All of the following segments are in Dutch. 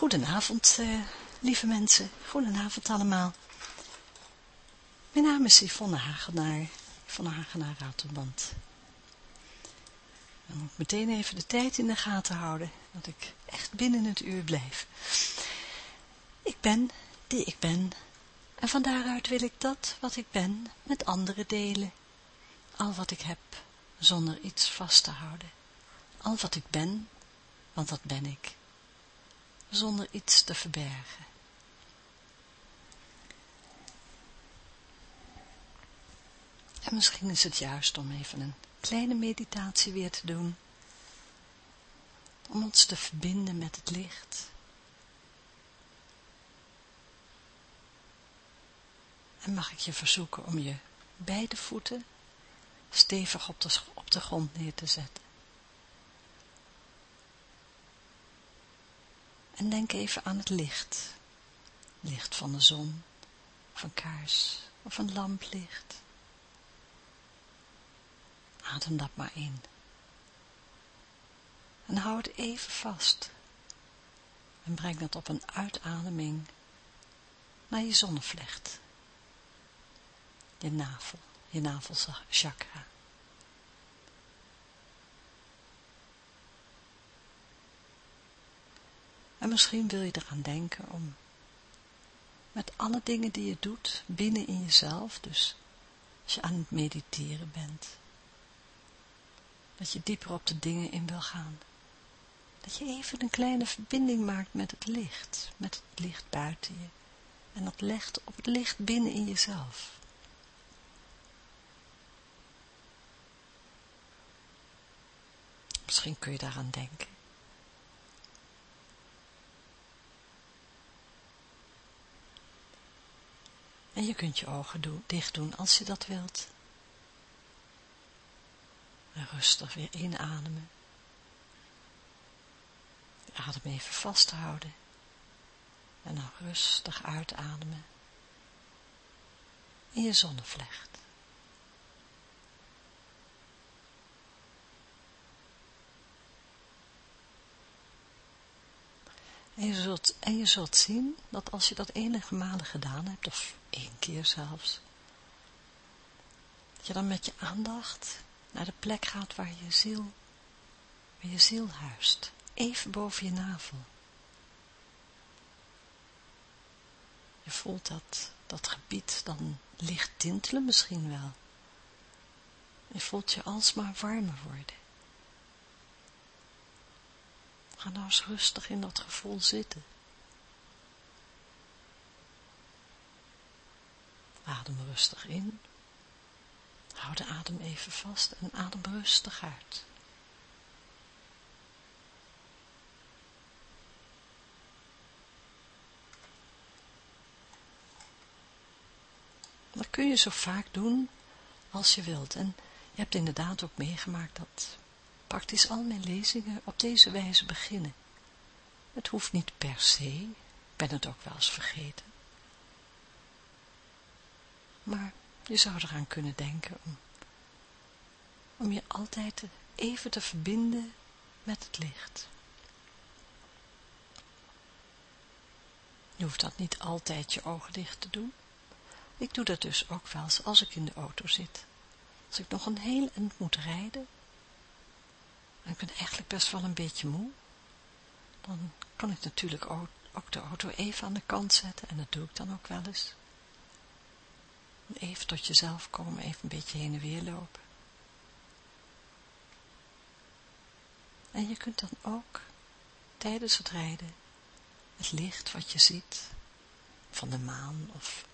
Goedenavond, uh, lieve mensen. Goedenavond allemaal. Mijn naam is Yvonne Hagenaar, Yvonne Hagenaar Ratelband. Dan moet ik meteen even de tijd in de gaten houden, dat ik echt binnen het uur blijf. Ik ben die ik ben, en van daaruit wil ik dat wat ik ben met anderen delen. Al wat ik heb, zonder iets vast te houden. Al wat ik ben, want dat ben ik zonder iets te verbergen. En misschien is het juist om even een kleine meditatie weer te doen, om ons te verbinden met het licht. En mag ik je verzoeken om je beide voeten stevig op de, op de grond neer te zetten. En denk even aan het licht. Licht van de zon, of een kaars, of een lamplicht. Adem dat maar in. En hou het even vast. En breng dat op een uitademing naar je zonnevlecht. Je navel, je navelchakra. En misschien wil je eraan denken om met alle dingen die je doet binnen in jezelf, dus als je aan het mediteren bent, dat je dieper op de dingen in wil gaan. Dat je even een kleine verbinding maakt met het licht, met het licht buiten je. En dat legt op het licht binnen in jezelf. Misschien kun je daaraan denken. En je kunt je ogen dicht doen als je dat wilt. En rustig weer inademen. De adem even vasthouden. En dan rustig uitademen. In je zonnevlecht. En je, zult, en je zult zien dat als je dat enige malen gedaan hebt, of één keer zelfs, dat je dan met je aandacht naar de plek gaat waar je ziel, waar je ziel huist, even boven je navel. Je voelt dat, dat gebied dan licht tintelen misschien wel. Je voelt je alsmaar warmer worden. Ga nou eens rustig in dat gevoel zitten. Adem rustig in. Hou de adem even vast en adem rustig uit. Dat kun je zo vaak doen als je wilt. En je hebt inderdaad ook meegemaakt dat praktisch al mijn lezingen op deze wijze beginnen. Het hoeft niet per se, ik ben het ook wel eens vergeten. Maar je zou eraan kunnen denken om, om je altijd even te verbinden met het licht. Je hoeft dat niet altijd je ogen dicht te doen. Ik doe dat dus ook wel eens als ik in de auto zit. Als ik nog een heel eind moet rijden, en ik ben eigenlijk best wel een beetje moe, dan kan ik natuurlijk ook de auto even aan de kant zetten en dat doe ik dan ook wel eens. Even tot jezelf komen, even een beetje heen en weer lopen. En je kunt dan ook tijdens het rijden het licht wat je ziet van de maan of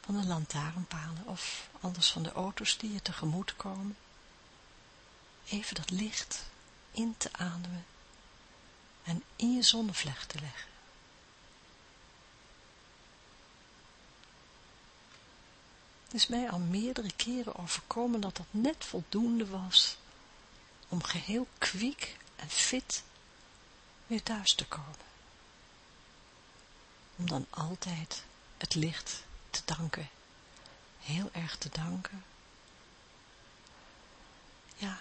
van de lantaarnpalen of anders van de auto's die je tegemoet komen, even dat licht in te ademen en in je zonnevlecht te leggen. Is mij al meerdere keren overkomen dat dat net voldoende was om geheel kwiek en fit weer thuis te komen. Om dan altijd het licht te danken, heel erg te danken. Ja,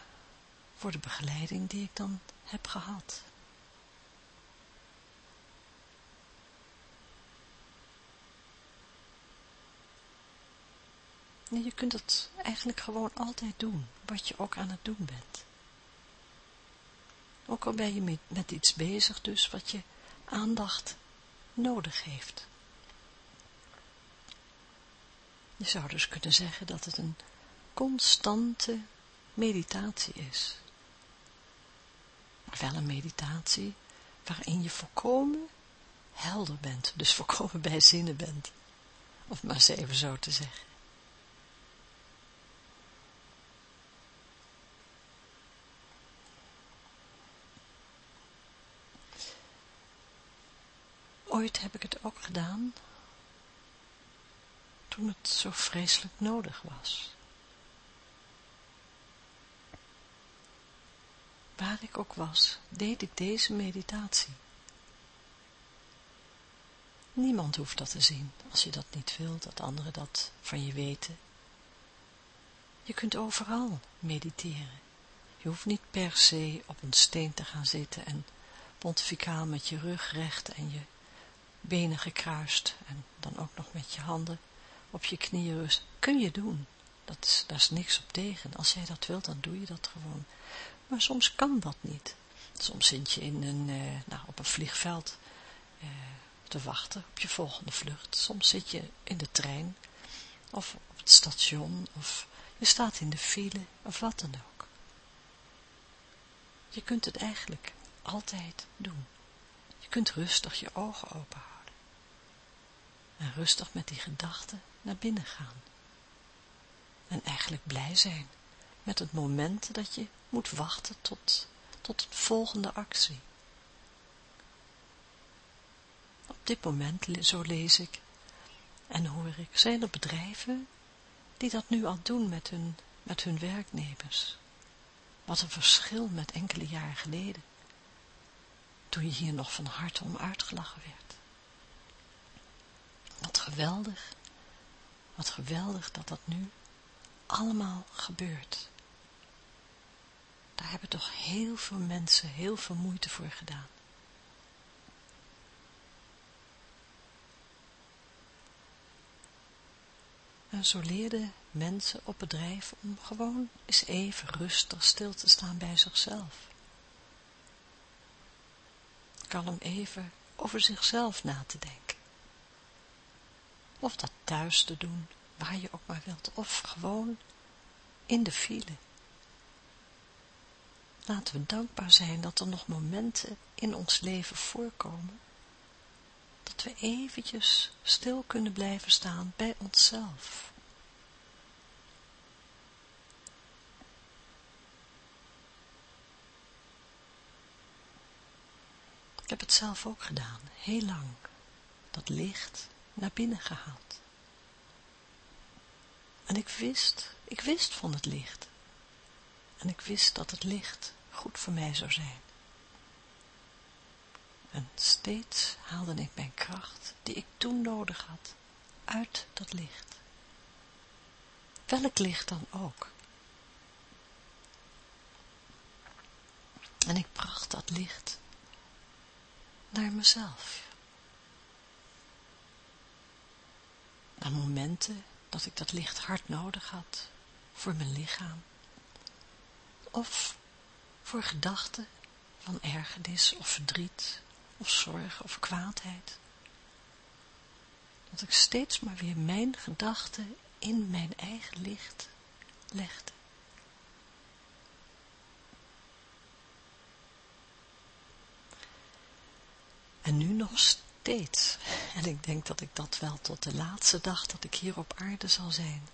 voor de begeleiding die ik dan heb gehad. Je kunt het eigenlijk gewoon altijd doen, wat je ook aan het doen bent. Ook al ben je met, met iets bezig dus, wat je aandacht nodig heeft. Je zou dus kunnen zeggen dat het een constante meditatie is. Maar wel een meditatie waarin je volkomen helder bent, dus volkomen bij zinnen bent. Of maar eens even zo te zeggen. Ooit heb ik het ook gedaan, toen het zo vreselijk nodig was. Waar ik ook was, deed ik deze meditatie. Niemand hoeft dat te zien, als je dat niet wilt, dat anderen dat van je weten. Je kunt overal mediteren. Je hoeft niet per se op een steen te gaan zitten en pontificaal met je rug recht en je benen gekruist en dan ook nog met je handen op je knieën rust. Kun je doen. Dat daar is niks op tegen. Als jij dat wilt, dan doe je dat gewoon. Maar soms kan dat niet. Soms zit je in een, eh, nou, op een vliegveld eh, te wachten op je volgende vlucht. Soms zit je in de trein of op het station of je staat in de file of wat dan ook. Je kunt het eigenlijk altijd doen. Je kunt rustig je ogen open houden. En rustig met die gedachten naar binnen gaan. En eigenlijk blij zijn met het moment dat je moet wachten tot, tot de volgende actie. Op dit moment, zo lees ik en hoor ik, zijn er bedrijven die dat nu al doen met hun, met hun werknemers. Wat een verschil met enkele jaren geleden, toen je hier nog van harte om uitgelachen werd. Wat geweldig, wat geweldig dat dat nu allemaal gebeurt. Daar hebben toch heel veel mensen heel veel moeite voor gedaan. En zo leerden mensen op bedrijf om gewoon eens even rustig stil te staan bij zichzelf. Kan hem even over zichzelf na te denken. Of dat thuis te doen, waar je ook maar wilt, of gewoon in de file. Laten we dankbaar zijn dat er nog momenten in ons leven voorkomen, dat we eventjes stil kunnen blijven staan bij onszelf. Ik heb het zelf ook gedaan, heel lang, dat licht naar binnen gehaald. En ik wist, ik wist van het licht. En ik wist dat het licht goed voor mij zou zijn. En steeds haalde ik mijn kracht, die ik toen nodig had, uit dat licht. Welk licht dan ook. En ik bracht dat licht naar mezelf. Na momenten dat ik dat licht hard nodig had voor mijn lichaam. Of voor gedachten van ergernis of verdriet of zorg of kwaadheid. Dat ik steeds maar weer mijn gedachten in mijn eigen licht legde. En nu nog en ik denk dat ik dat wel tot de laatste dag dat ik hier op aarde zal zijn,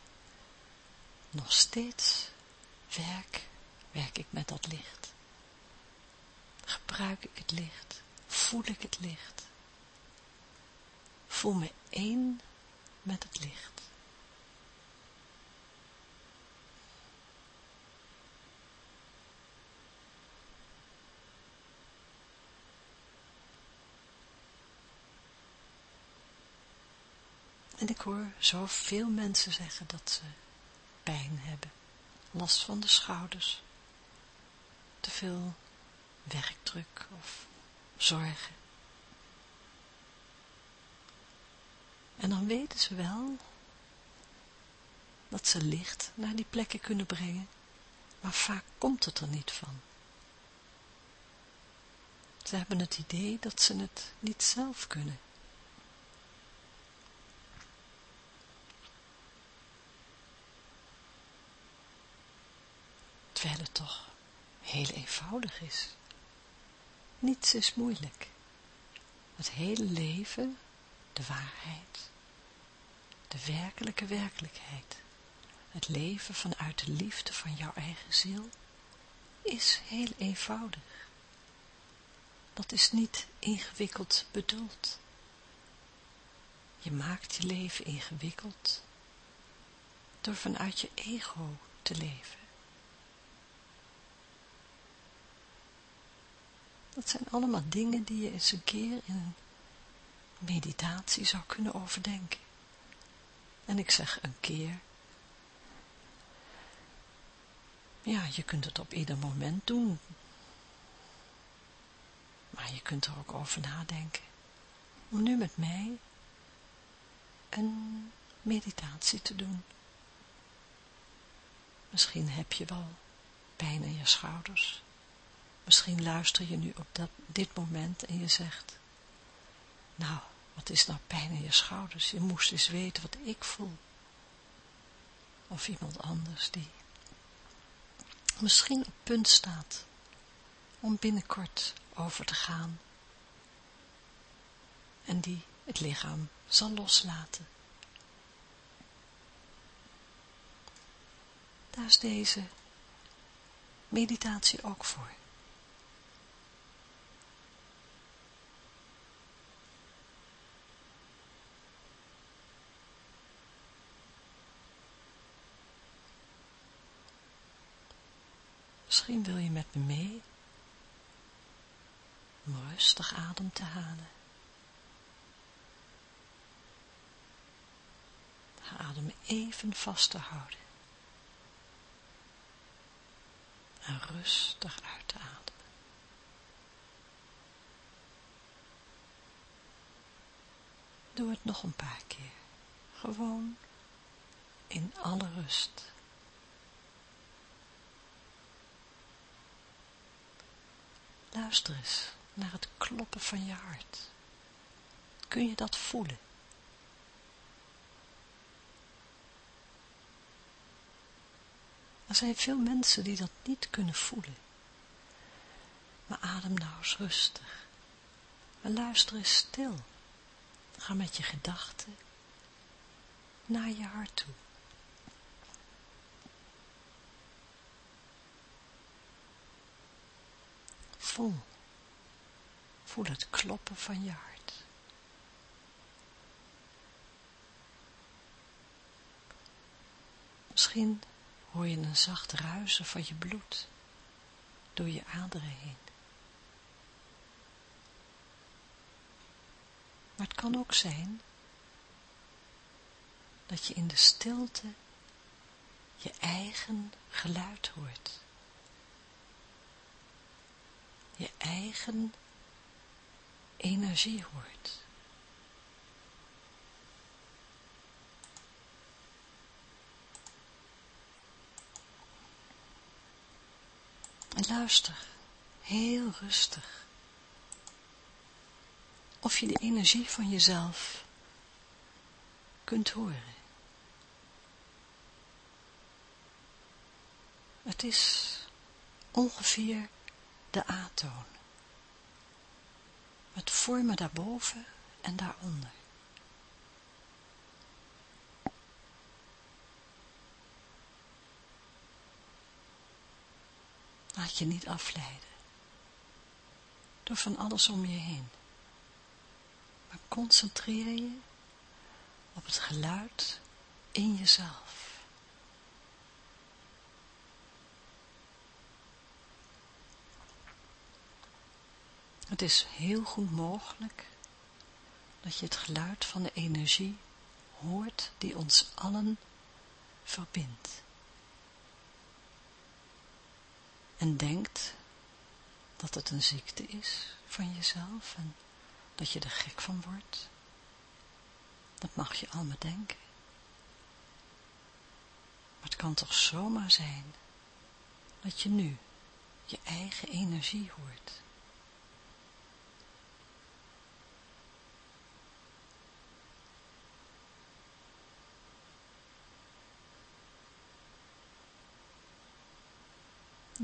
nog steeds werk, werk ik met dat licht. Gebruik ik het licht, voel ik het licht. Voel me één met het licht. En ik hoor zoveel mensen zeggen dat ze pijn hebben, last van de schouders, te veel werkdruk of zorgen. En dan weten ze wel dat ze licht naar die plekken kunnen brengen, maar vaak komt het er niet van. Ze hebben het idee dat ze het niet zelf kunnen. Het toch heel eenvoudig is. Niets is moeilijk. Het hele leven, de waarheid, de werkelijke werkelijkheid, het leven vanuit de liefde van jouw eigen ziel, is heel eenvoudig. Dat is niet ingewikkeld bedoeld. Je maakt je leven ingewikkeld door vanuit je ego te leven. Dat zijn allemaal dingen die je eens een keer in een meditatie zou kunnen overdenken. En ik zeg een keer. Ja, je kunt het op ieder moment doen. Maar je kunt er ook over nadenken. Om nu met mij een meditatie te doen. Misschien heb je wel pijn in je schouders. Misschien luister je nu op dat, dit moment en je zegt, nou, wat is nou pijn in je schouders? Je moest eens weten wat ik voel. Of iemand anders die misschien op punt staat om binnenkort over te gaan. En die het lichaam zal loslaten. Daar is deze meditatie ook voor. Misschien wil je met me mee om rustig adem te halen. Adem even vast te houden. En rustig uit te ademen. Doe het nog een paar keer. Gewoon in alle rust. Luister eens naar het kloppen van je hart. Kun je dat voelen? Er zijn veel mensen die dat niet kunnen voelen. Maar adem nou eens rustig. Maar luister eens stil. Ga met je gedachten naar je hart toe. Voel. Voel het kloppen van je hart. Misschien hoor je een zacht ruisen van je bloed door je aderen heen. Maar het kan ook zijn dat je in de stilte je eigen geluid hoort je eigen energie hoort. En luister, heel rustig. Of je de energie van jezelf kunt horen. Het is ongeveer de A-toon. Met vormen daarboven en daaronder. Laat je niet afleiden. Door van alles om je heen. Maar concentreer je op het geluid in jezelf. Het is heel goed mogelijk dat je het geluid van de energie hoort die ons allen verbindt. En denkt dat het een ziekte is van jezelf en dat je er gek van wordt. Dat mag je allemaal denken. Maar het kan toch zomaar zijn dat je nu je eigen energie hoort.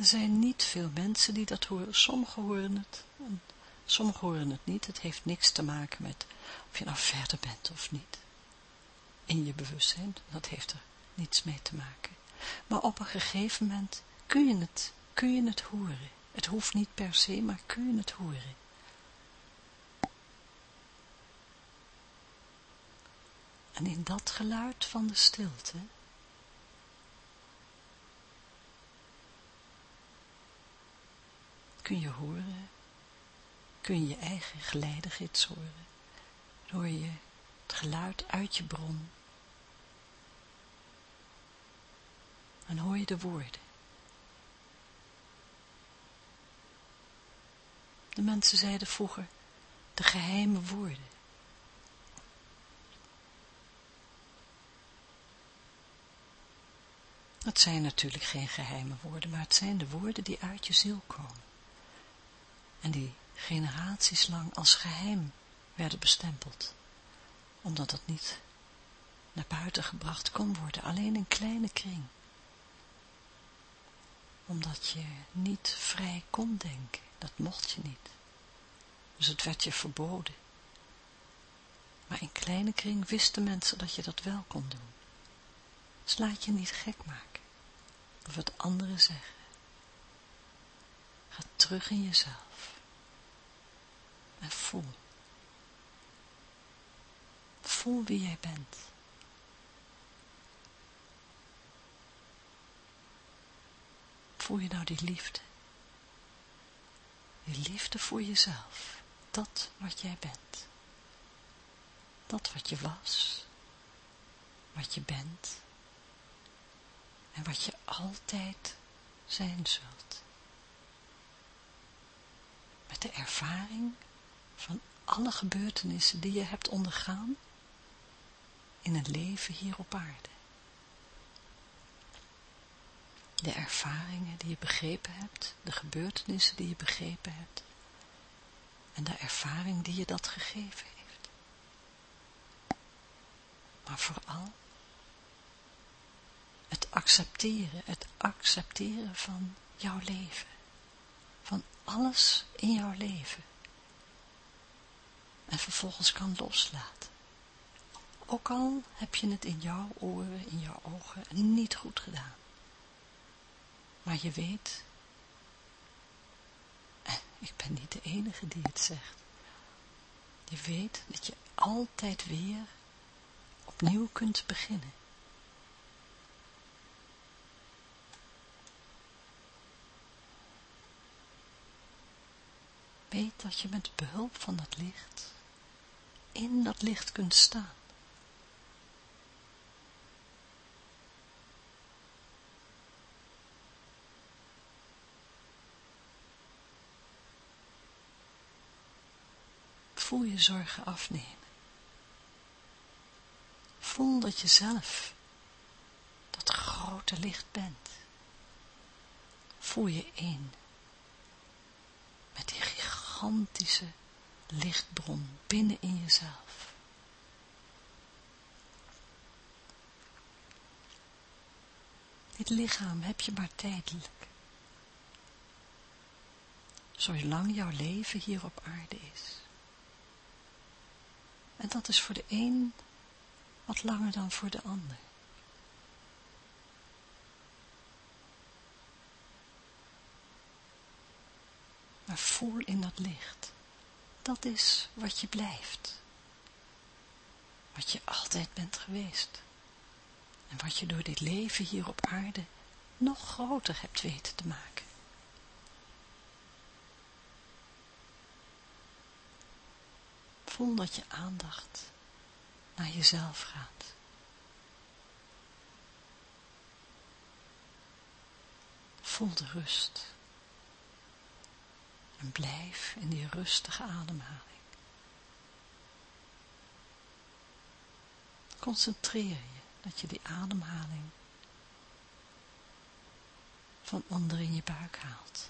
Er zijn niet veel mensen die dat horen. Sommigen horen het en sommigen horen het niet. Het heeft niks te maken met of je nou verder bent of niet. In je bewustzijn, dat heeft er niets mee te maken. Maar op een gegeven moment kun je het, kun je het horen. Het hoeft niet per se, maar kun je het horen. En in dat geluid van de stilte kun je horen, kun je je eigen geleidegids horen, hoor je het geluid uit je bron en hoor je de woorden. De mensen zeiden vroeger de geheime woorden. Dat zijn natuurlijk geen geheime woorden, maar het zijn de woorden die uit je ziel komen en die generaties lang als geheim werden bestempeld, omdat dat niet naar buiten gebracht kon worden, alleen in kleine kring. Omdat je niet vrij kon denken, dat mocht je niet. Dus het werd je verboden. Maar in kleine kring wisten mensen dat je dat wel kon doen. Dus laat je niet gek maken, of wat anderen zeggen. Terug in jezelf. En voel. Voel wie jij bent. Voel je nou die liefde? Die liefde voor jezelf. Dat wat jij bent. Dat wat je was. Wat je bent. En wat je altijd zijn zult. De ervaring van alle gebeurtenissen die je hebt ondergaan in het leven hier op aarde. De ervaringen die je begrepen hebt, de gebeurtenissen die je begrepen hebt en de ervaring die je dat gegeven heeft. Maar vooral het accepteren, het accepteren van jouw leven, alles in jouw leven en vervolgens kan loslaten. Ook al heb je het in jouw oren, in jouw ogen niet goed gedaan. Maar je weet, ik ben niet de enige die het zegt, je weet dat je altijd weer opnieuw kunt beginnen. Weet dat je met behulp van dat licht in dat licht kunt staan. Voel je zorgen afnemen. Voel dat je zelf dat grote licht bent. Voel je één met die gigantische lichtbron binnen in jezelf. Dit lichaam heb je maar tijdelijk. Zolang jouw leven hier op aarde is. En dat is voor de een wat langer dan voor de ander. Maar voel in dat licht dat is wat je blijft. Wat je altijd bent geweest. En wat je door dit leven hier op aarde nog groter hebt weten te maken. Voel dat je aandacht naar jezelf gaat. Voel de rust en blijf in die rustige ademhaling. Concentreer je dat je die ademhaling van onder in je buik haalt.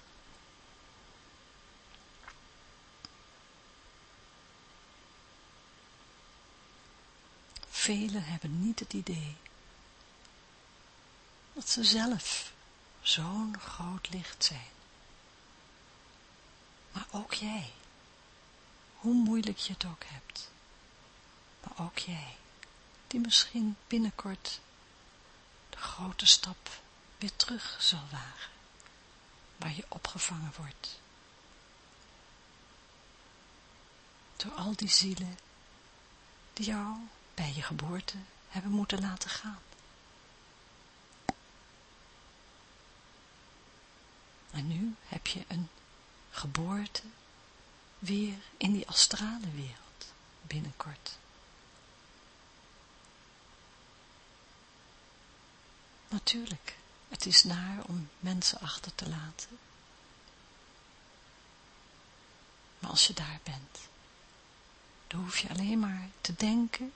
Velen hebben niet het idee dat ze zelf zo'n groot licht zijn. Maar ook jij, hoe moeilijk je het ook hebt, maar ook jij, die misschien binnenkort de grote stap weer terug zal wagen, waar je opgevangen wordt. Door al die zielen die jou bij je geboorte hebben moeten laten gaan. En nu heb je een geboorte weer in die astrale wereld binnenkort. Natuurlijk, het is naar om mensen achter te laten. Maar als je daar bent, dan hoef je alleen maar te denken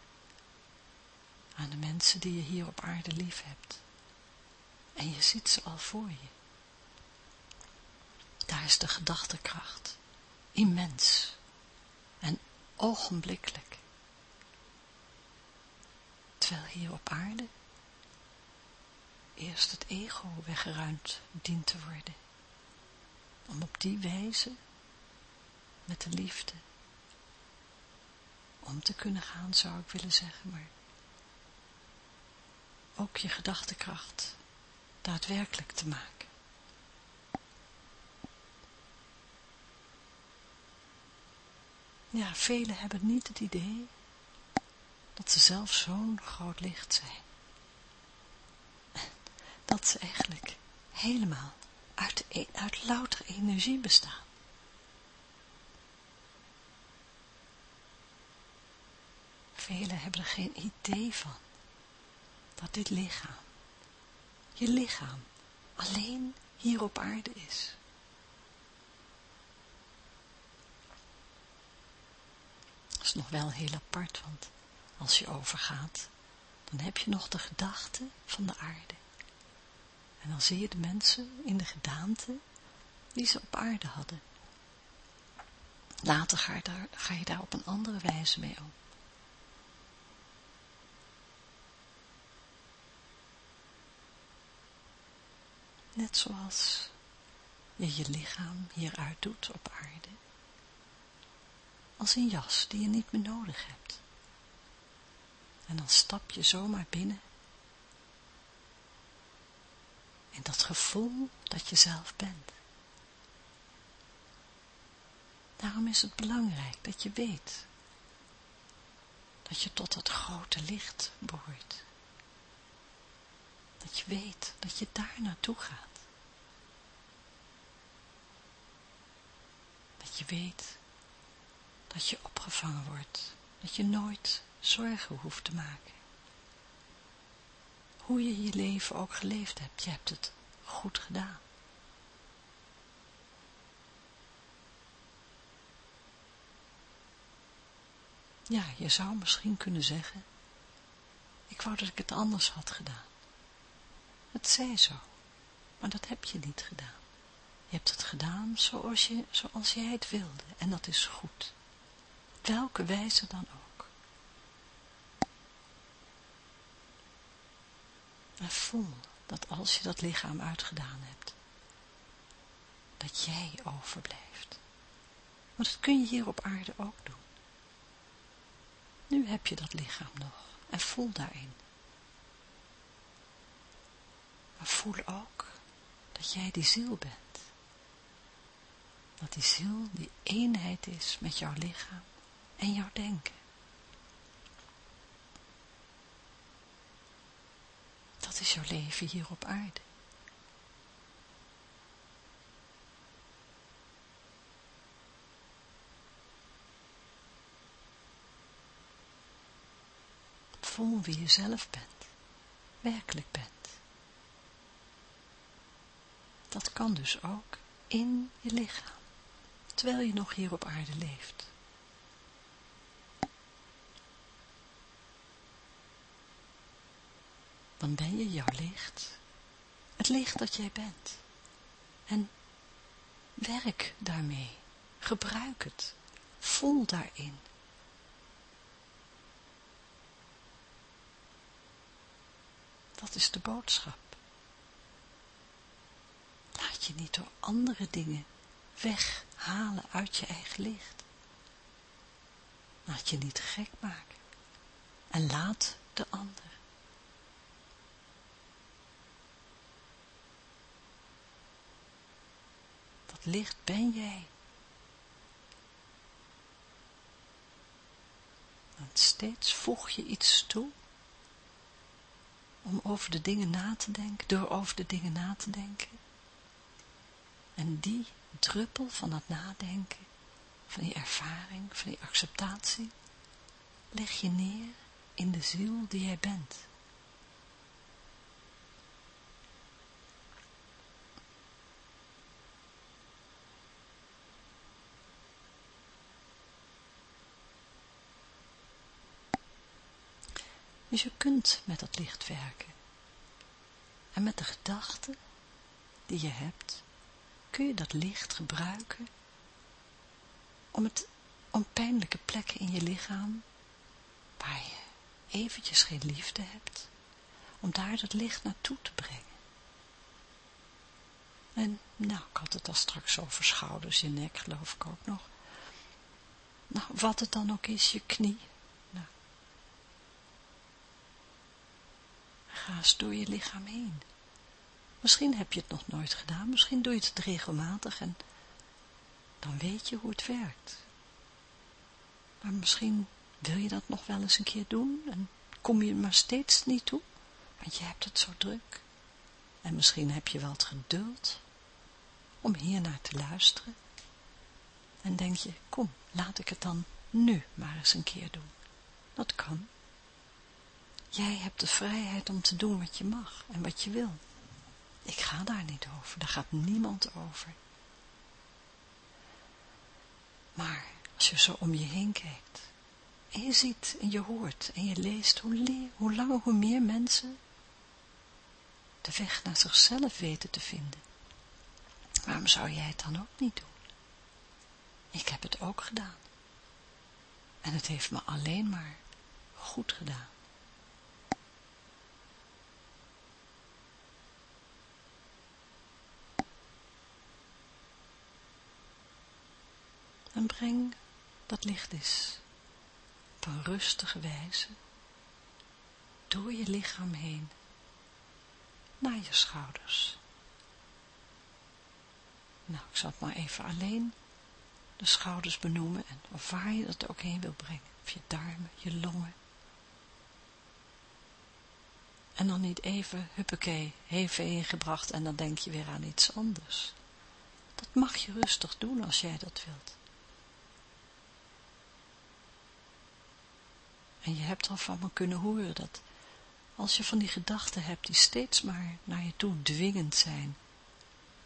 aan de mensen die je hier op aarde lief hebt. En je ziet ze al voor je. Daar is de gedachtekracht immens en ogenblikkelijk. Terwijl hier op aarde eerst het ego weggeruimd dient te worden. Om op die wijze met de liefde om te kunnen gaan, zou ik willen zeggen, maar ook je gedachtekracht daadwerkelijk te maken. Ja, velen hebben niet het idee dat ze zelf zo'n groot licht zijn. Dat ze eigenlijk helemaal uit, e-, uit louter energie bestaan. Velen hebben er geen idee van dat dit lichaam, je lichaam, alleen hier op aarde is. Is nog wel heel apart, want als je overgaat, dan heb je nog de gedachte van de aarde. En dan zie je de mensen in de gedaante die ze op aarde hadden. Later ga je daar, ga je daar op een andere wijze mee om. Net zoals je je lichaam hieruit doet op aarde. Als een jas die je niet meer nodig hebt. En dan stap je zomaar binnen. In dat gevoel dat je zelf bent. Daarom is het belangrijk dat je weet dat je tot dat grote licht behoort. Dat je weet dat je daar naartoe gaat. Dat je weet dat je opgevangen wordt. Dat je nooit zorgen hoeft te maken. Hoe je je leven ook geleefd hebt, je hebt het goed gedaan. Ja, je zou misschien kunnen zeggen, ik wou dat ik het anders had gedaan. Het zij zo, maar dat heb je niet gedaan. Je hebt het gedaan zoals, je, zoals jij het wilde en dat is goed. Welke wijze dan ook. En voel dat als je dat lichaam uitgedaan hebt, dat jij overblijft. Want dat kun je hier op aarde ook doen. Nu heb je dat lichaam nog en voel daarin maar voel ook dat jij die ziel bent. Dat die ziel die eenheid is met jouw lichaam en jouw denken. Dat is jouw leven hier op aarde. Voel wie je zelf bent, werkelijk bent. dat kan dus ook in je lichaam, terwijl je nog hier op aarde leeft. Dan ben je jouw licht, het licht dat jij bent, En werk daarmee. Gebruik het. Voel daarin. Dat is de boodschap. Laat je niet door andere dingen weghalen uit je eigen licht. Laat je niet gek maken. En laat de ander. Dat licht ben jij. En steeds voeg je iets toe om over de dingen na te denken, door over de dingen na te denken. En die druppel van dat nadenken, van die ervaring, van die acceptatie, leg je neer in de ziel die jij bent. Dus je kunt met dat licht werken. En met de gedachten die je hebt, kun je dat licht gebruiken om, het, om pijnlijke plekken in je lichaam, waar je eventjes geen liefde hebt, om daar dat licht naartoe te brengen. En nou, ik had het al straks over schouders, je nek geloof ik ook nog. Nou, wat het dan ook is, je knie. Ga eens door je lichaam heen. Misschien heb je het nog nooit gedaan, misschien doe je het regelmatig en dan weet je hoe het werkt. Maar misschien wil je dat nog wel eens een keer doen en kom je maar steeds niet toe, want je hebt het zo druk. En misschien heb je wel het geduld om hier naar te luisteren. En denk je, kom, laat ik het dan nu maar eens een keer doen. Dat kan. Jij hebt de vrijheid om te doen wat je mag en wat je wil. Ik ga daar niet over, daar gaat niemand over. Maar als je zo om je heen kijkt, en je ziet en je hoort en je leest, hoe, hoe langer hoe meer mensen de weg naar zichzelf weten te vinden. Waarom zou jij het dan ook niet doen? Ik heb het ook gedaan. En het heeft me alleen maar goed gedaan. En breng dat licht is op een rustige wijze door je lichaam heen naar je schouders. Nou, ik zal het maar even alleen de schouders benoemen en of waar je dat ook heen wil brengen. Of je darmen, je longen. En dan niet even, huppakee, even ingebracht en dan denk je weer aan iets anders. Dat mag je rustig doen als jij dat wilt. En je hebt al van me kunnen horen dat als je van die gedachten hebt die steeds maar naar je toe dwingend zijn,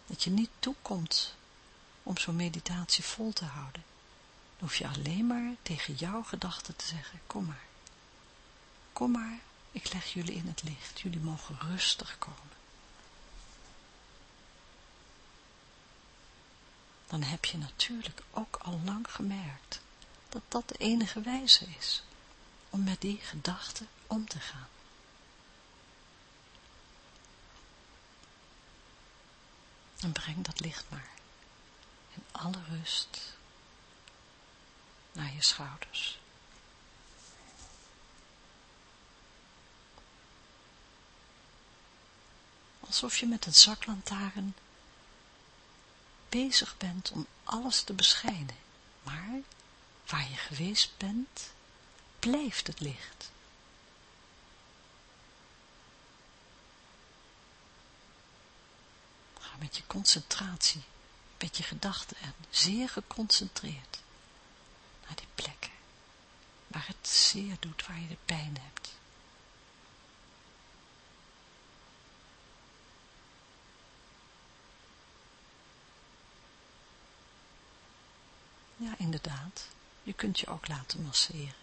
dat je niet toekomt om zo'n meditatie vol te houden, dan hoef je alleen maar tegen jouw gedachten te zeggen, kom maar, kom maar, ik leg jullie in het licht, jullie mogen rustig komen. Dan heb je natuurlijk ook al lang gemerkt dat dat de enige wijze is om met die gedachten om te gaan. En breng dat licht maar in alle rust naar je schouders. Alsof je met een zaklantaarn bezig bent om alles te beschijnen, maar waar je geweest bent, blijft het licht. Ga met je concentratie, met je gedachten en zeer geconcentreerd naar die plekken waar het zeer doet, waar je de pijn hebt. Ja, inderdaad. Je kunt je ook laten masseren.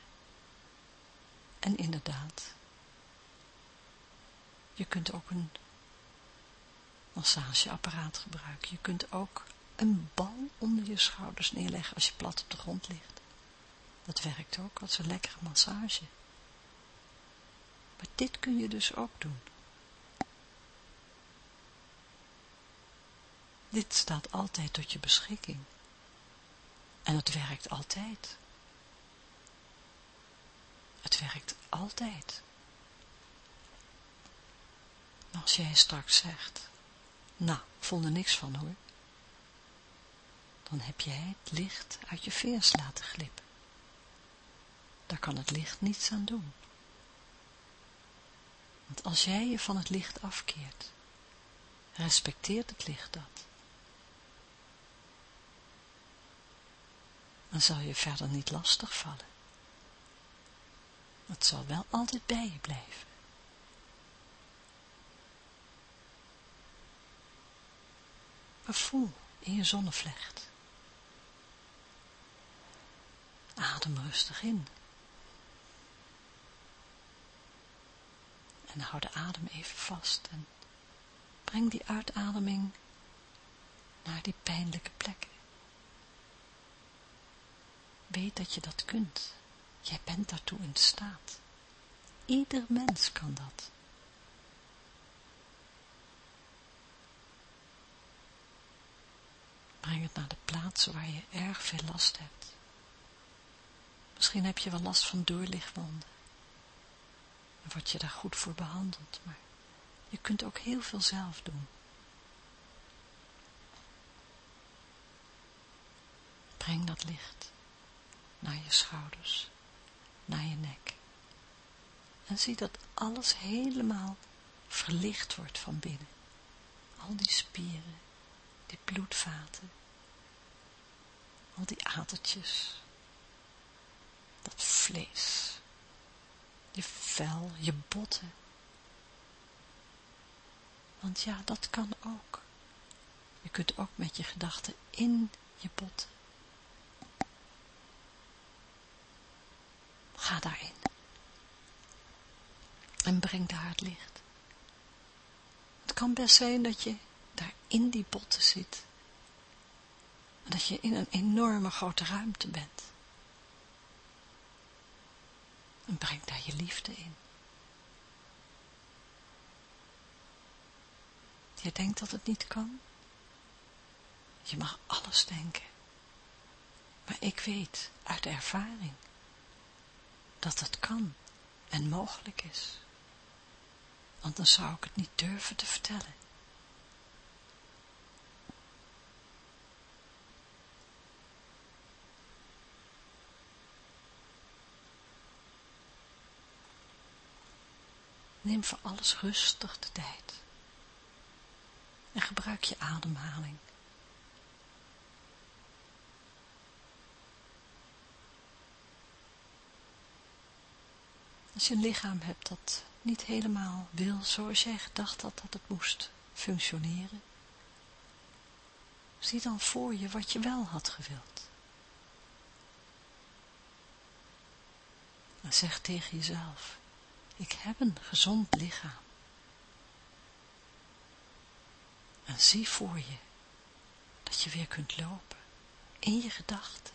En inderdaad, je kunt ook een massageapparaat gebruiken. Je kunt ook een bal onder je schouders neerleggen als je plat op de grond ligt. Dat werkt ook als een lekkere massage. Maar dit kun je dus ook doen. Dit staat altijd tot je beschikking. En het werkt altijd. Het werkt altijd. Als jij straks zegt, nou, vond er niks van hoor, dan heb jij het licht uit je veers laten glippen. Daar kan het licht niets aan doen. Want als jij je van het licht afkeert, respecteert het licht dat. Dan zal je verder niet lastig vallen. Het zal wel altijd bij je blijven. Maar voel in je zonnevlecht. Adem rustig in. En hou de adem even vast en breng die uitademing naar die pijnlijke plekken. Weet dat je dat kunt. Jij bent daartoe in staat. Ieder mens kan dat. Breng het naar de plaatsen waar je erg veel last hebt. Misschien heb je wel last van doorlichtwonden. En word je daar goed voor behandeld, maar je kunt ook heel veel zelf doen. Breng dat licht naar je schouders, naar je nek. En zie dat alles helemaal verlicht wordt van binnen. Al die spieren, die bloedvaten, al die adertjes, dat vlees, je vel, je botten. Want ja, dat kan ook. Je kunt ook met je gedachten in je botten Ga daarin. En breng daar het licht. Het kan best zijn dat je daar in die botten zit. Dat je in een enorme grote ruimte bent. En breng daar je liefde in. Je denkt dat het niet kan? Je mag alles denken. Maar ik weet uit ervaring dat het kan en mogelijk is. Anders zou ik het niet durven te vertellen. Neem voor alles rustig de tijd. En gebruik je ademhaling. Als je een lichaam hebt dat niet helemaal wil zoals jij gedacht had dat het moest functioneren, zie dan voor je wat je wel had gewild. En zeg tegen jezelf, ik heb een gezond lichaam. En zie voor je dat je weer kunt lopen, in je gedachten.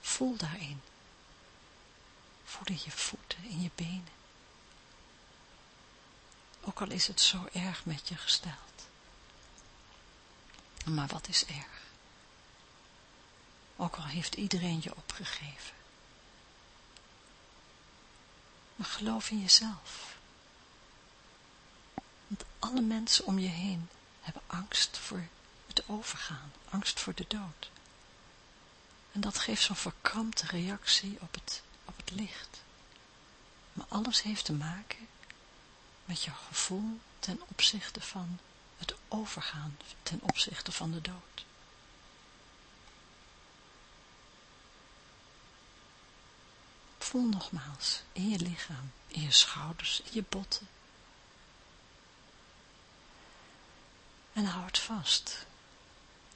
Voel daarin. Voel in je voeten, in je benen. Ook al is het zo erg met je gesteld. Maar wat is erg? Ook al heeft iedereen je opgegeven. Maar geloof in jezelf. Want alle mensen om je heen hebben angst voor het overgaan, angst voor de dood. En dat geeft zo'n verkrampte reactie op het licht. Maar alles heeft te maken met jouw gevoel ten opzichte van het overgaan, ten opzichte van de dood. Voel nogmaals in je lichaam, in je schouders, in je botten. En hou het vast.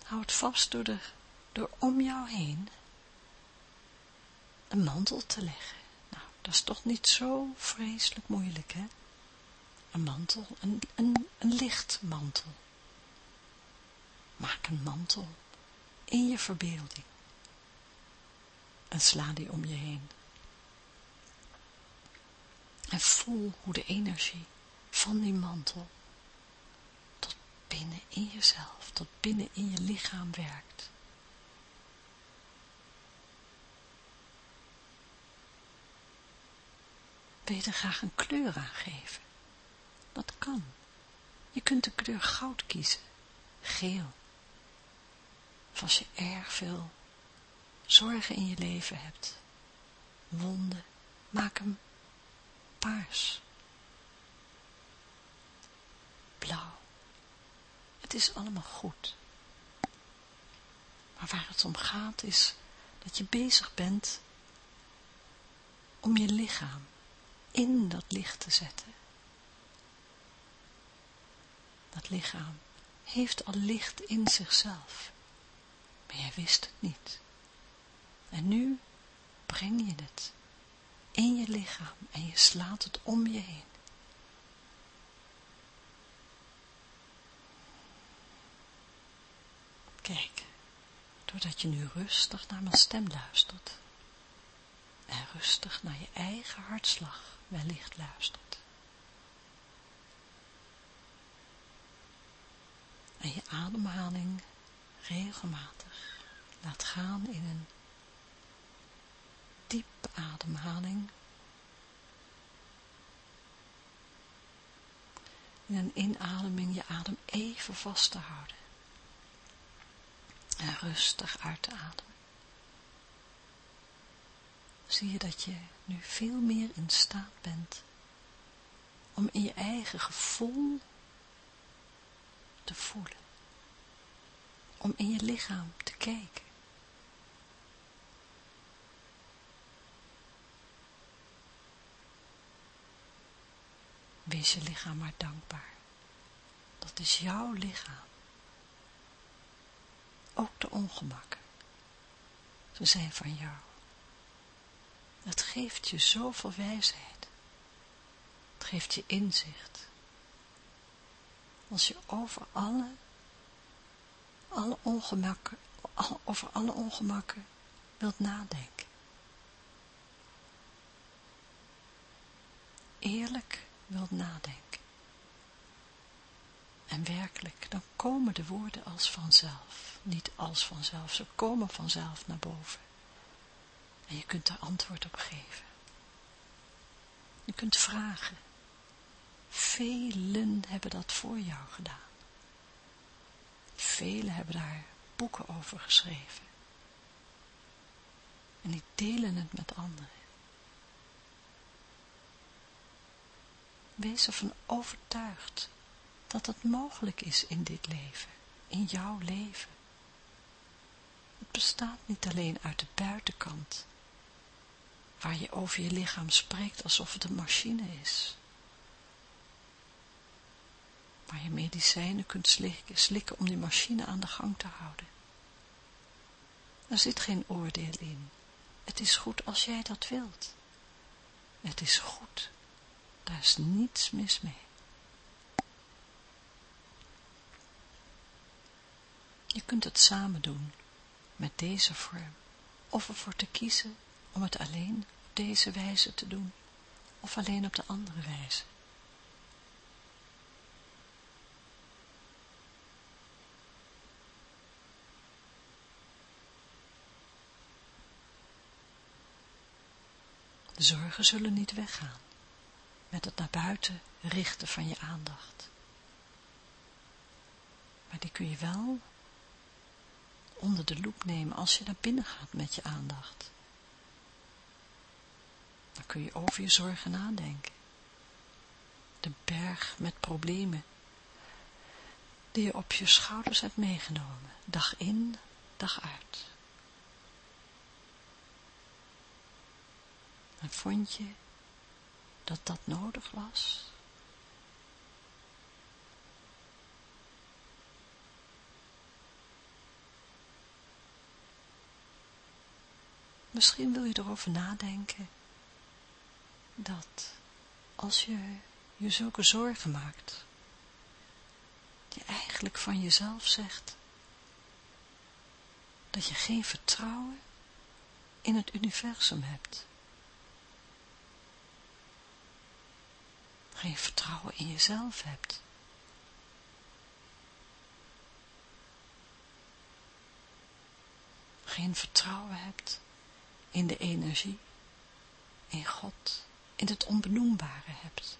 Hou het vast door, de, door om jou heen een mantel te leggen. Nou, dat is toch niet zo vreselijk moeilijk, hè? Een mantel, een, een, een lichtmantel. Maak een mantel in je verbeelding en sla die om je heen. En voel hoe de energie van die mantel tot binnen in jezelf, tot binnen in je lichaam werkt. Wil je er graag een kleur aan geven? Dat kan. Je kunt de kleur goud kiezen, geel. Of als je erg veel zorgen in je leven hebt, wonden, maak hem paars. Blauw. Het is allemaal goed. Maar waar het om gaat is dat je bezig bent om je lichaam in dat licht te zetten. Dat lichaam heeft al licht in zichzelf, maar jij wist het niet. En nu breng je het in je lichaam en je slaat het om je heen. Kijk, doordat je nu rustig naar mijn stem luistert en rustig naar je eigen hartslag wellicht luistert. En je ademhaling regelmatig laat gaan in een diepe ademhaling. In een inademing je adem even vast te houden. En rustig uit te ademen. Zie je dat je nu veel meer in staat bent om in je eigen gevoel te voelen. Om in je lichaam te kijken. Wees je lichaam maar dankbaar. Dat is jouw lichaam. Ook de ongemakken. Ze zijn van jou. Het geeft je zoveel wijsheid. Het geeft je inzicht. Als je over alle, alle ongemakken, over alle ongemakken wilt nadenken. Eerlijk wilt nadenken. En werkelijk, dan komen de woorden als vanzelf. Niet als vanzelf, ze komen vanzelf naar boven. En je kunt daar antwoord op geven. Je kunt vragen. Velen hebben dat voor jou gedaan. Velen hebben daar boeken over geschreven. En die delen het met anderen. Wees ervan overtuigd dat het mogelijk is in dit leven, in jouw leven. Het bestaat niet alleen uit de buitenkant, waar je over je lichaam spreekt alsof het een machine is. Waar je medicijnen kunt slikken, om die machine aan de gang te houden. Er zit geen oordeel in. Het is goed als jij dat wilt. Het is goed daar is niets mis mee. Je kunt het samen doen met deze vorm, of ervoor te kiezen om het alleen op deze wijze te doen, of alleen op de andere wijze. De zorgen zullen niet weggaan met het naar buiten richten van je aandacht. Maar die kun je wel onder de loep nemen als je naar binnen gaat met je aandacht. Dan kun je over je zorgen nadenken. De berg met problemen die je op je schouders hebt meegenomen, dag in, dag uit. En vond je dat dat nodig was. Misschien wil je erover nadenken dat als je je zulke zorgen maakt, je eigenlijk van jezelf zegt, dat je geen vertrouwen in het universum hebt. Geen vertrouwen in jezelf hebt. Geen vertrouwen hebt in de energie, in God, in het onbenoembare hebt.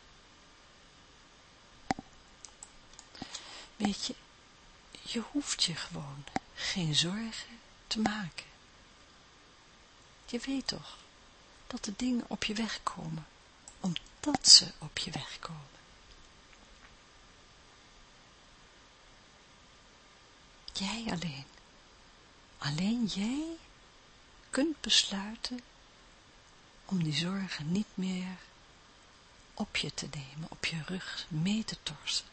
Weet je, je hoeft je gewoon geen zorgen te maken. Je weet toch dat de dingen op je weg komen, omdat ze op je weg komen. Jij alleen, alleen jij kunt besluiten om die zorgen niet meer op je te nemen, op je rug mee te torsen.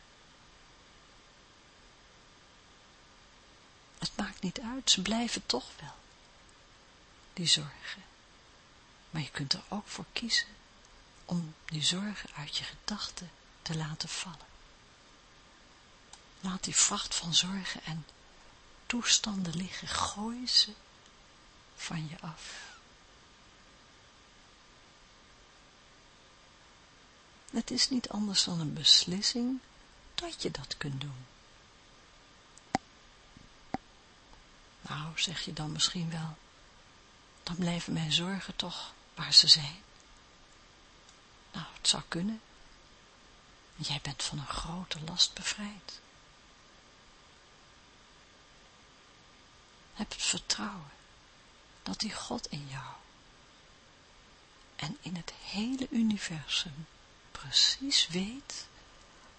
Het maakt niet uit, ze blijven toch wel, die zorgen. Maar je kunt er ook voor kiezen om die zorgen uit je gedachten te laten vallen. Laat die vracht van zorgen en toestanden liggen, gooi ze van je af. Het is niet anders dan een beslissing dat je dat kunt doen. Nou, zeg je dan misschien wel, dan blijven mijn zorgen toch waar ze zijn. Nou, het zou kunnen. Jij bent van een grote last bevrijd. Heb het vertrouwen dat die God in jou en in het hele universum precies weet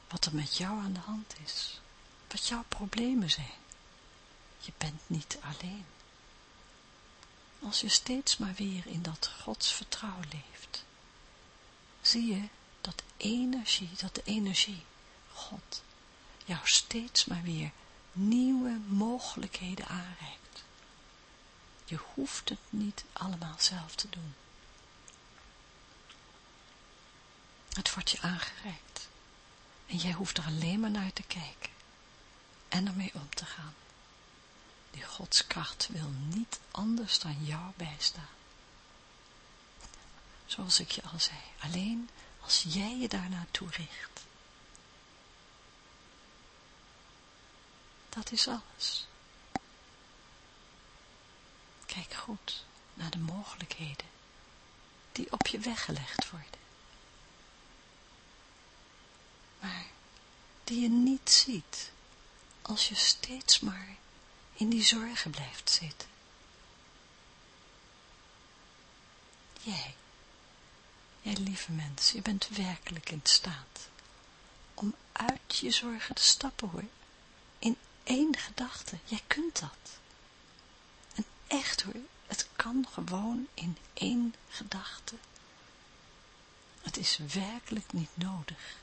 wat er met jou aan de hand is, wat jouw problemen zijn. Je bent niet alleen. Als je steeds maar weer in dat Gods vertrouwen leeft, zie je dat energie, dat de energie, God, jou steeds maar weer nieuwe mogelijkheden aanreikt. Je hoeft het niet allemaal zelf te doen. Het wordt je aangereikt. En jij hoeft er alleen maar naar te kijken. En ermee om te gaan. Die godskracht wil niet anders dan jou bijstaan. Zoals ik je al zei. Alleen als jij je daar naartoe richt. Dat is alles. Kijk goed naar de mogelijkheden die op je weggelegd worden. Die je niet ziet als je steeds maar in die zorgen blijft zitten. Jij, jij lieve mens, je bent werkelijk in staat om uit je zorgen te stappen hoor, in één gedachte, jij kunt dat. En echt hoor, het kan gewoon in één gedachte. Het is werkelijk niet nodig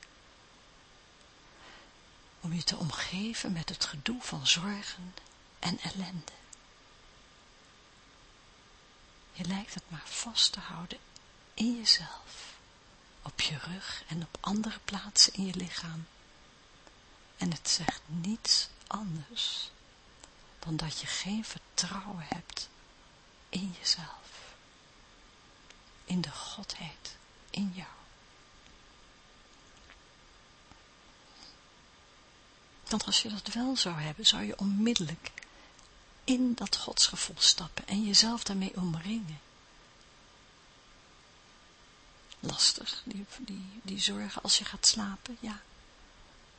om je te omgeven met het gedoe van zorgen en ellende. Je lijkt het maar vast te houden in jezelf, op je rug en op andere plaatsen in je lichaam. En het zegt niets anders dan dat je geen vertrouwen hebt in jezelf, in de Godheid in jou. Want als je dat wel zou hebben, zou je onmiddellijk in dat godsgevoel stappen en jezelf daarmee omringen. Lastig, die, die, die zorgen als je gaat slapen, ja.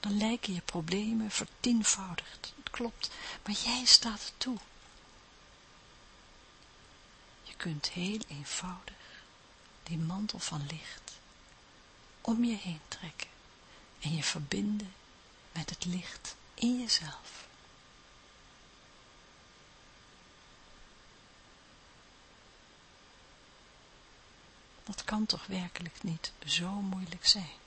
Dan lijken je problemen vertienvoudigd, dat klopt, maar jij staat er toe. Je kunt heel eenvoudig die mantel van licht om je heen trekken en je verbinden met het licht in jezelf. Dat kan toch werkelijk niet zo moeilijk zijn.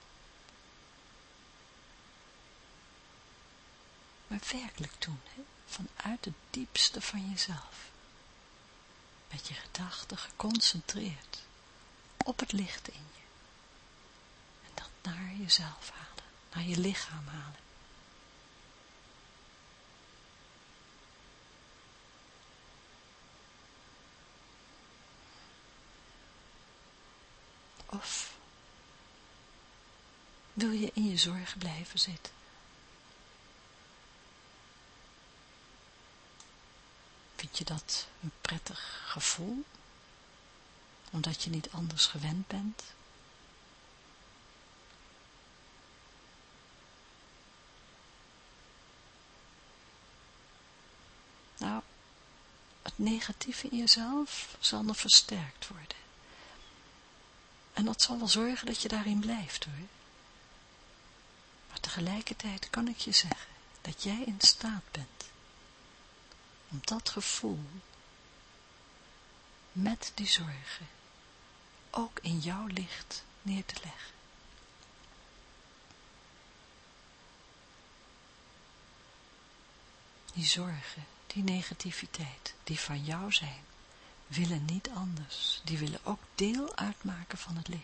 Maar werkelijk doen, hè? vanuit het diepste van jezelf. Met je gedachten geconcentreerd op het licht in je. En dat naar jezelf halen, naar je lichaam halen. Of wil je in je zorgen blijven zitten? Vind je dat een prettig gevoel? Omdat je niet anders gewend bent? Nou, het negatieve in jezelf zal dan versterkt worden. En dat zal wel zorgen dat je daarin blijft hoor. Maar tegelijkertijd kan ik je zeggen dat jij in staat bent om dat gevoel met die zorgen ook in jouw licht neer te leggen. Die zorgen, die negativiteit, die van jou zijn, willen niet anders. Die willen ook deel uitmaken van het licht.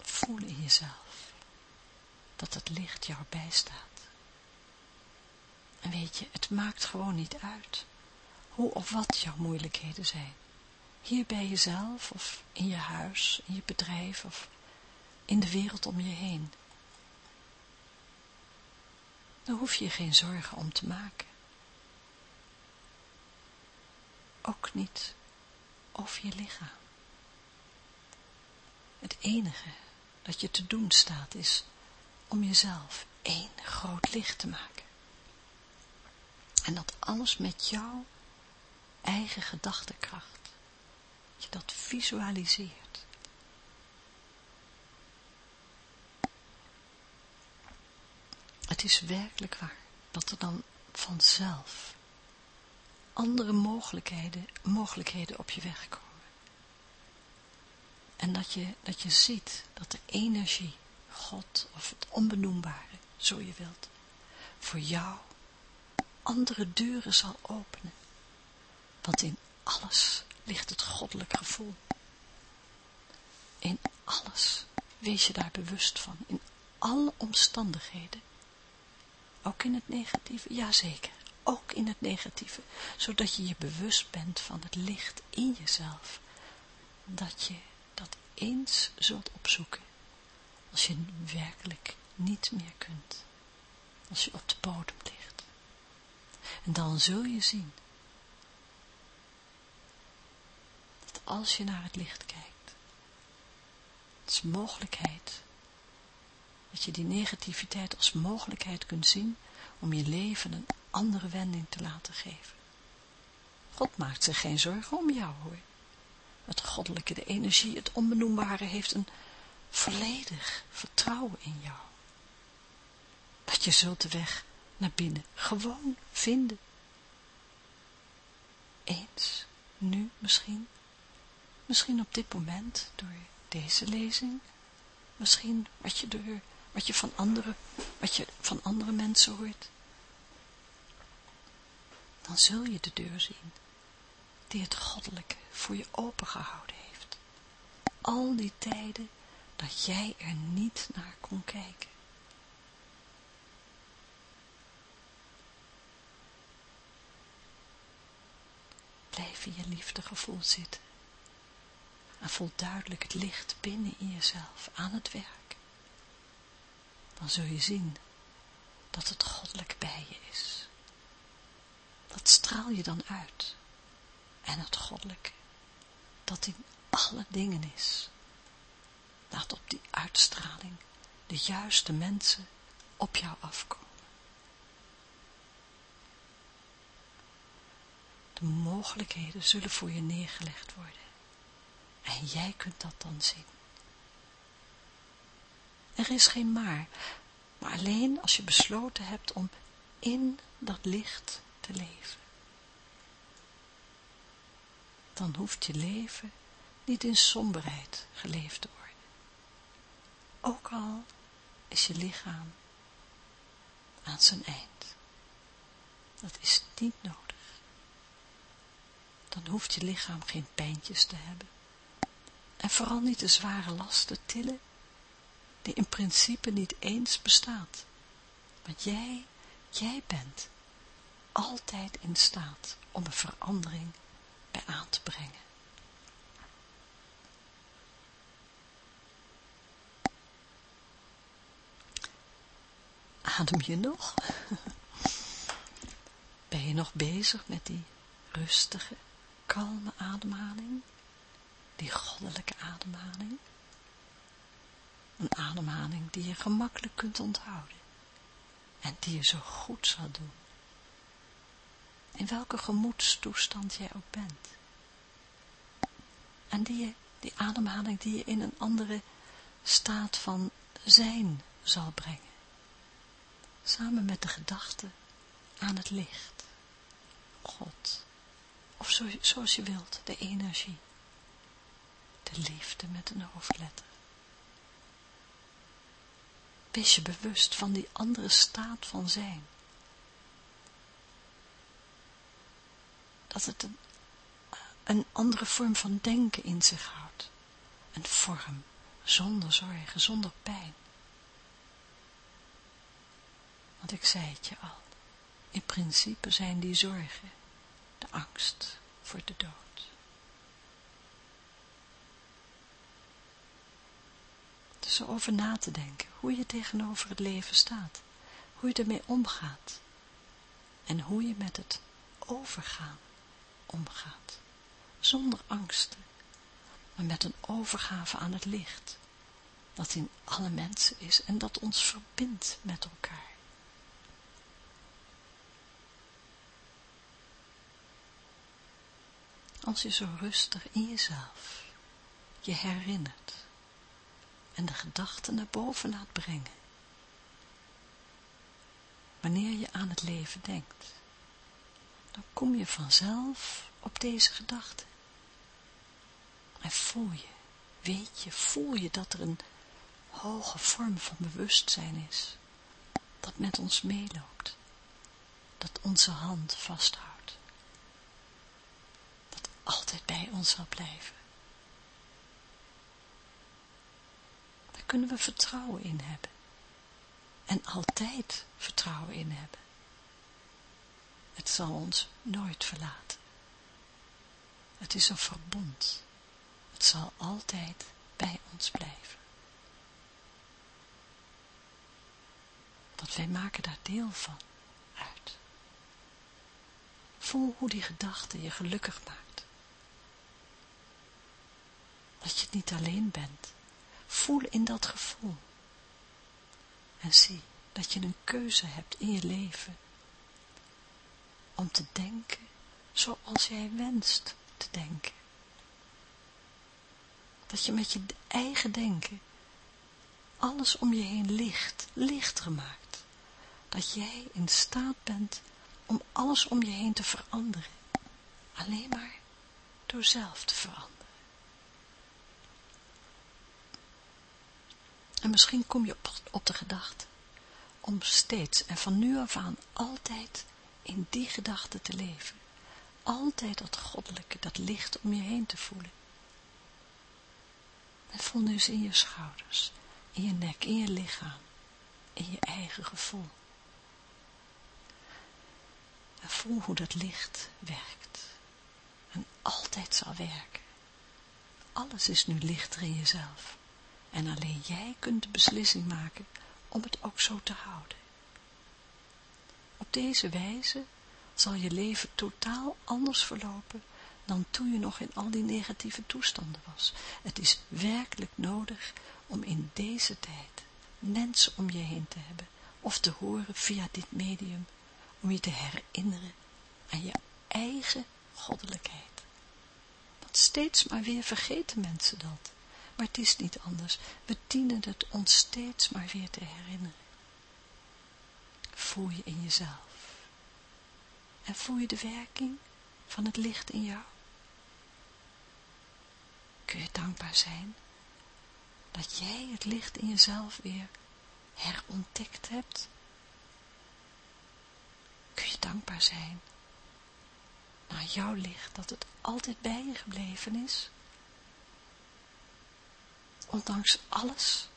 Voel in jezelf dat het licht jou bijstaat. En weet je, het maakt gewoon niet uit hoe of wat jouw moeilijkheden zijn. Hier bij jezelf of in je huis, in je bedrijf of in de wereld om je heen. Daar hoef je geen zorgen om te maken. Ook niet over je lichaam. Het enige dat je te doen staat is om jezelf één groot licht te maken. En dat alles met jouw eigen gedachtekracht. Dat je dat visualiseert. Het is werkelijk waar dat er dan vanzelf andere mogelijkheden, mogelijkheden op je weg komen. En dat je, dat je ziet dat de energie, God of het onbenoembare, zo je wilt, voor jou andere deuren zal openen. Want in alles ligt het goddelijk gevoel. In alles wees je daar bewust van, in alle omstandigheden. Ook in het negatieve, jazeker, ook in het negatieve, zodat je je bewust bent van het licht in jezelf. Dat je dat eens zult opzoeken, als je werkelijk niet meer kunt, als je op de bodem ligt. En dan zul je zien, dat als je naar het licht kijkt, als mogelijkheid dat je die negativiteit als mogelijkheid kunt zien om je leven een andere wending te laten geven. God maakt zich geen zorgen om jou hoor. Het goddelijke, de energie, het onbenoembare heeft een volledig vertrouwen in jou. Dat je zult de weg naar binnen gewoon vinden. Eens, nu misschien, misschien op dit moment door deze lezing, misschien wat je door wat je van andere, wat je van andere mensen hoort, dan zul je de deur zien die het goddelijke voor je opengehouden heeft. Al die tijden dat jij er niet naar kon kijken. Blijf in je liefdegevoel zitten. En voel duidelijk het licht binnen in jezelf aan het werk dan zul je zien dat het goddelijk bij je is. Dat straal je dan uit. En het goddelijke, dat in alle dingen is, laat op die uitstraling de juiste mensen op jou afkomen. De mogelijkheden zullen voor je neergelegd worden. En jij kunt dat dan zien. Er is geen maar, maar alleen als je besloten hebt om in dat licht te leven. Dan hoeft je leven niet in somberheid geleefd te worden. Ook al is je lichaam aan zijn eind. Dat is niet nodig. Dan hoeft je lichaam geen pijntjes te hebben. En vooral niet de zware lasten tillen die in principe niet eens bestaat. Want jij, jij bent altijd in staat om een verandering bij aan te brengen. Adem je nog? Ben je nog bezig met die rustige, kalme ademhaling? Die goddelijke ademhaling? Een ademhaling die je gemakkelijk kunt onthouden en die je zo goed zal doen. In welke gemoedstoestand jij ook bent. En die, je, die ademhaling die je in een andere staat van zijn zal brengen. Samen met de gedachte aan het licht. God. Of zo, zoals je wilt, de energie. De liefde met een hoofdletter. Wees je bewust van die andere staat van zijn. Dat het een, een andere vorm van denken in zich houdt. Een vorm zonder zorgen, zonder pijn. Want ik zei het je al, in principe zijn die zorgen de angst voor de dood. Dus over na te denken, hoe je tegenover het leven staat, hoe je ermee omgaat en hoe je met het overgaan omgaat, zonder angsten, maar met een overgave aan het licht, dat in alle mensen is en dat ons verbindt met elkaar. Als je zo rustig in jezelf je herinnert en de gedachten naar boven laat brengen. Wanneer je aan het leven denkt, dan kom je vanzelf op deze gedachten. En voel je, weet je, voel je dat er een hoge vorm van bewustzijn is, dat met ons meeloopt, dat onze hand vasthoudt, dat altijd bij ons zal blijven. Kunnen we vertrouwen in hebben. En altijd vertrouwen in hebben. Het zal ons nooit verlaten. Het is een verbond. Het zal altijd bij ons blijven. Want wij maken daar deel van uit. Voel hoe die gedachte je gelukkig maakt. Dat je niet alleen bent Voel in dat gevoel. En zie dat je een keuze hebt in je leven. Om te denken zoals jij wenst te denken. Dat je met je eigen denken alles om je heen licht, lichter maakt. Dat jij in staat bent om alles om je heen te veranderen. Alleen maar door zelf te veranderen. En misschien kom je op, de gedachte om steeds en van nu af aan altijd in die gedachte te leven. Altijd dat goddelijke, dat licht om je heen te voelen. En voel nu eens in je schouders, in je nek, in je lichaam, in je eigen gevoel. En voel hoe dat licht werkt. En altijd zal werken. Alles is nu lichter in jezelf. En alleen jij kunt de beslissing maken om het ook zo te houden. Op deze wijze zal je leven totaal anders verlopen dan toen je nog in al die negatieve toestanden was. Het is werkelijk nodig om in deze tijd mensen om je heen te hebben of te horen via dit medium, om je te herinneren aan je eigen goddelijkheid. Want steeds maar weer vergeten mensen dat. Maar het is niet anders. We dienen het ons steeds maar weer te herinneren. Voel je in jezelf. En voel je de werking van het licht in jou? Kun je dankbaar zijn dat jij het licht in jezelf weer herontdekt hebt? Kun je dankbaar zijn naar jouw licht dat het altijd bij je gebleven is? Ondanks alles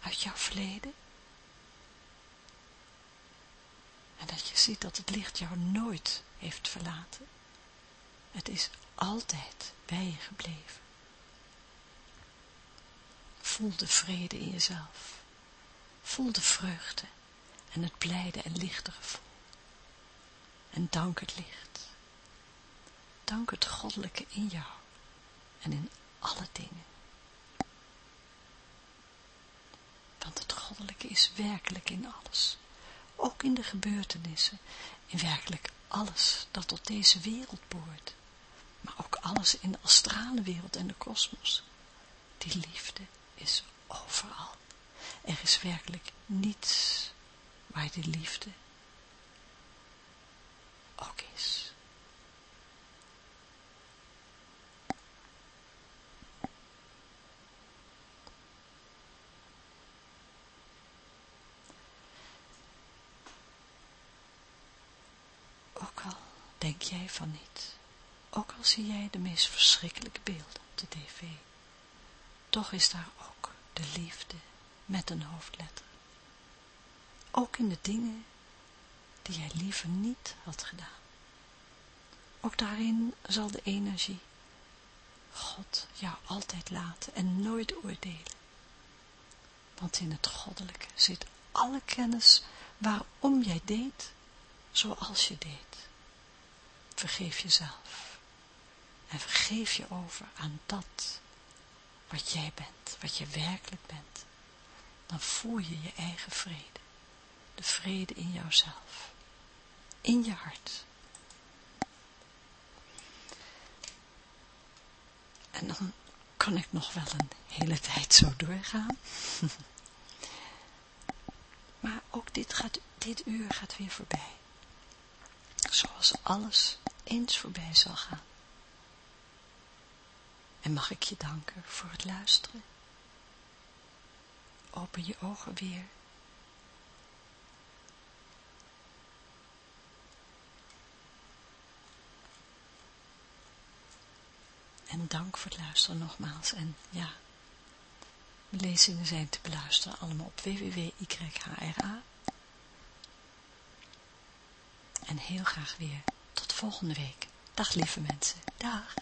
uit jouw verleden. En dat je ziet dat het licht jou nooit heeft verlaten. Het is altijd bij je gebleven. Voel de vrede in jezelf. Voel de vreugde en het blijde en lichte gevoel. En dank het licht. Dank het goddelijke in jou en in alle dingen. Want het goddelijke is werkelijk in alles. Ook in de gebeurtenissen, in werkelijk alles dat tot deze wereld behoort. Maar ook alles in de astrale wereld en de kosmos. Die liefde is overal. Er is werkelijk niets waar die liefde ook is. Ook al denk jij van niet, ook al zie jij de meest verschrikkelijke beelden op de tv, toch is daar ook de liefde met een hoofdletter. Ook in de dingen die jij liever niet had gedaan. Ook daarin zal de energie God jou altijd laten en nooit oordelen. Want in het goddelijke zit alle kennis waarom jij deed zoals je deed. Vergeef jezelf en vergeef je over aan dat wat jij bent, wat je werkelijk bent. Dan voel je je eigen vrede, de vrede in jouzelf, in je hart. En dan kan ik nog wel een hele tijd zo doorgaan. maar ook dit, gaat, dit uur gaat weer voorbij. Zoals alles eens voorbij zal gaan. En mag ik je danken voor het luisteren. Open je ogen weer. En dank voor het luisteren nogmaals. En ja, lezingen zijn te beluisteren allemaal op www.yhra. En heel graag weer tot volgende week. Dag lieve mensen. Dag.